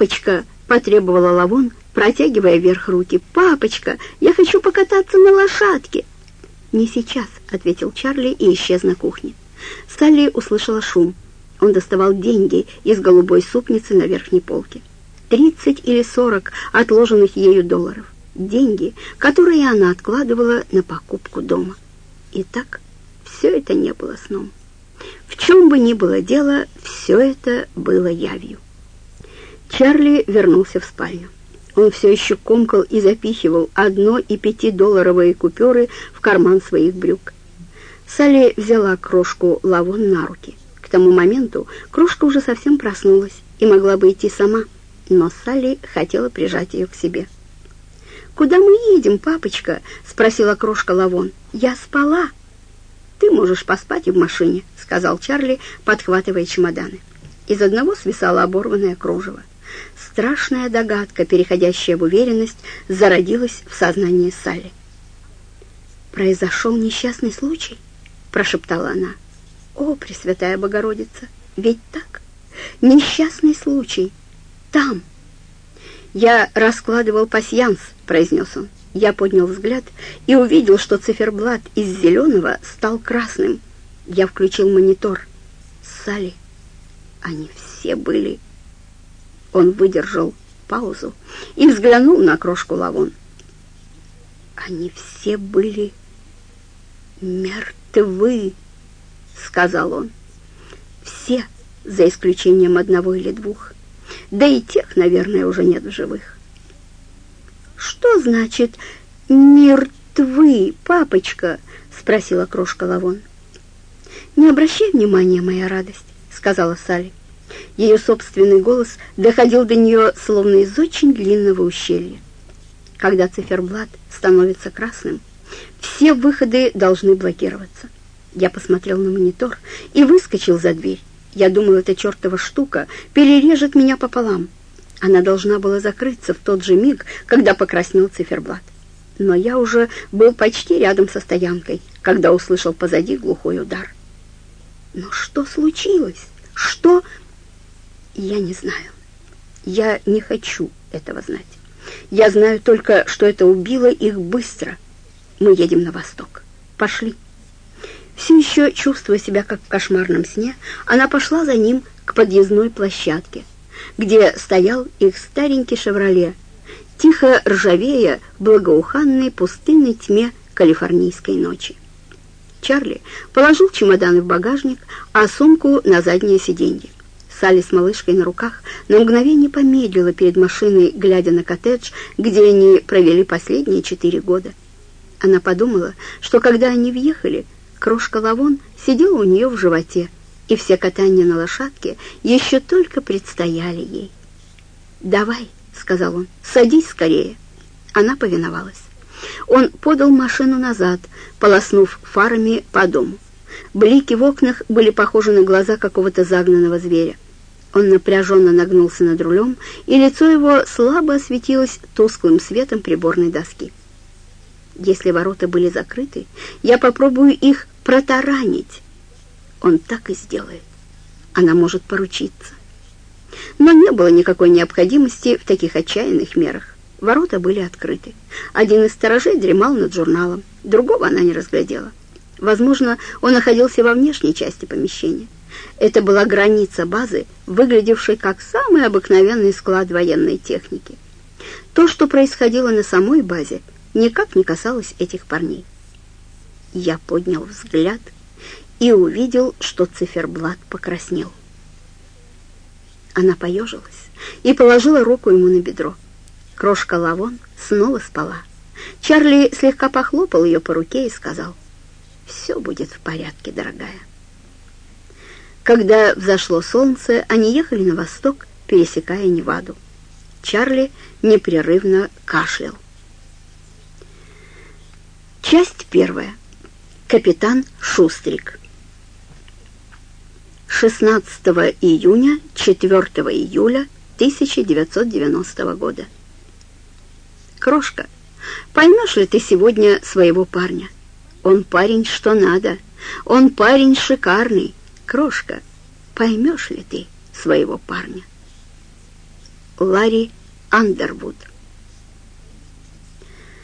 «Папочка!» — потребовала Лавон, протягивая вверх руки. «Папочка, я хочу покататься на лошадке!» «Не сейчас», — ответил Чарли и исчез на кухне. Салли услышала шум. Он доставал деньги из голубой супницы на верхней полке. Тридцать или сорок отложенных ею долларов. Деньги, которые она откладывала на покупку дома. Итак, все это не было сном. В чем бы ни было дело, все это было явью. Чарли вернулся в спальню. Он все еще комкал и запихивал одно- и пятидолларовые купюры в карман своих брюк. Салли взяла крошку Лавон на руки. К тому моменту крошка уже совсем проснулась и могла бы идти сама, но Салли хотела прижать ее к себе. «Куда мы едем, папочка?» — спросила крошка Лавон. «Я спала». «Ты можешь поспать и в машине», — сказал Чарли, подхватывая чемоданы. Из одного свисало оборванное кружево. Страшная догадка, переходящая в уверенность, зародилась в сознании Салли. «Произошел несчастный случай?» — прошептала она. «О, Пресвятая Богородица, ведь так? Несчастный случай. Там!» «Я раскладывал пасьянс», — произнес он. Я поднял взгляд и увидел, что циферблат из зеленого стал красным. Я включил монитор. Салли, они все были он выдержал паузу и взглянул на крошку Лавон. «Они все были мертвы», — сказал он. «Все, за исключением одного или двух. Да и тех, наверное, уже нет в живых». «Что значит «мертвы», папочка?» — спросила крошка Лавон. «Не обращай внимания, моя радость», — сказала Салли. Ее собственный голос доходил до нее словно из очень длинного ущелья. Когда циферблат становится красным, все выходы должны блокироваться. Я посмотрел на монитор и выскочил за дверь. Я думал, эта чертова штука перережет меня пополам. Она должна была закрыться в тот же миг, когда покраснел циферблат. Но я уже был почти рядом со стоянкой, когда услышал позади глухой удар. Но что случилось? Что... Я не знаю. Я не хочу этого знать. Я знаю только, что это убило их быстро. Мы едем на восток. Пошли. Все еще чувствуя себя как в кошмарном сне, она пошла за ним к подъездной площадке, где стоял их старенький «Шевроле», тихо ржавея в благоуханной пустынной тьме калифорнийской ночи. Чарли положил чемоданы в багажник, а сумку на заднее сиденье. Салли с малышкой на руках на мгновение помедлила перед машиной, глядя на коттедж, где они провели последние четыре года. Она подумала, что когда они въехали, крошка Лавон сидела у нее в животе, и все катания на лошадке еще только предстояли ей. «Давай», — сказал он, — «садись скорее». Она повиновалась. Он подал машину назад, полоснув фарами по дому. Блики в окнах были похожи на глаза какого-то загнанного зверя. Он напряженно нагнулся над рулем, и лицо его слабо осветилось тусклым светом приборной доски. Если ворота были закрыты, я попробую их протаранить. Он так и сделает. Она может поручиться. Но не было никакой необходимости в таких отчаянных мерах. Ворота были открыты. Один из сторожей дремал над журналом, другого она не разглядела. Возможно, он находился во внешней части помещения. Это была граница базы, выглядевшей как самый обыкновенный склад военной техники. То, что происходило на самой базе, никак не касалось этих парней. Я поднял взгляд и увидел, что циферблат покраснел. Она поежилась и положила руку ему на бедро. Крошка Лавон снова спала. Чарли слегка похлопал ее по руке и сказал, «Все будет в порядке, дорогая». Когда взошло солнце, они ехали на восток, пересекая Неваду. Чарли непрерывно кашлял. Часть первая. Капитан Шустрик. 16 июня, 4 июля 1990 года. Крошка, поймешь ли ты сегодня своего парня? Он парень что надо, он парень шикарный, Крошка, поймешь ли ты своего парня? Ларри Андервуд.